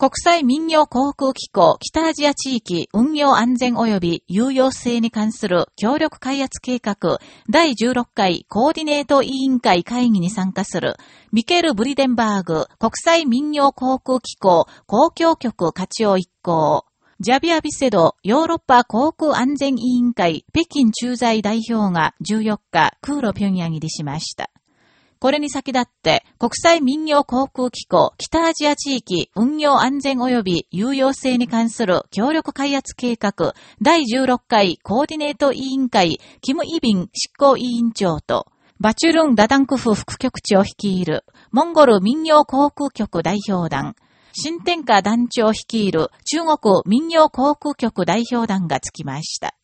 国際民用航空機構北アジア地域運用安全及び有用性に関する協力開発計画第16回コーディネート委員会会議に参加するミケル・ブリデンバーグ国際民用航空機構公共局課長一行ジャビア・ビセドヨーロッパ航空安全委員会北京駐在代表が14日空路平壌入りしました。これに先立って、国際民用航空機構北アジア地域運用安全及び有用性に関する協力開発計画第16回コーディネート委員会キム・イビン執行委員長と、バチュルン・ダダンクフ副局長率いるモンゴル民用航空局代表団、新天下団長率いる中国民用航空局代表団がつきました。